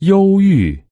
忧郁。